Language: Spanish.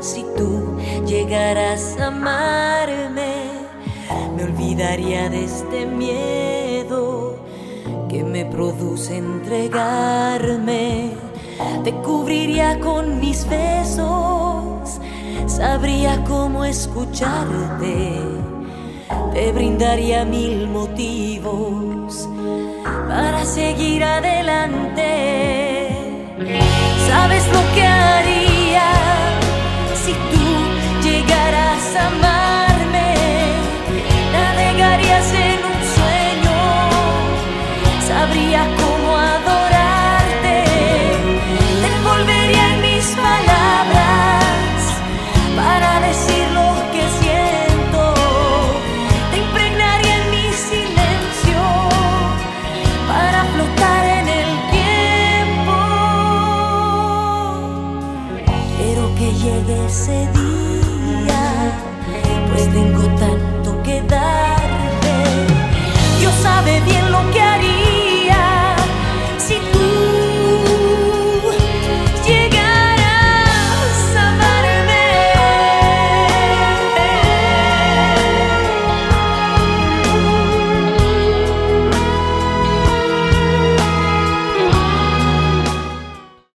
si tú llegaras a amarme? Me olvidaría de este miedo que me produce entregarme. Te cubriría con mis besos, sabría cómo escucharte. Te brindaría mil motivos para seguir adelante. ¿Sabes que llegue ese día,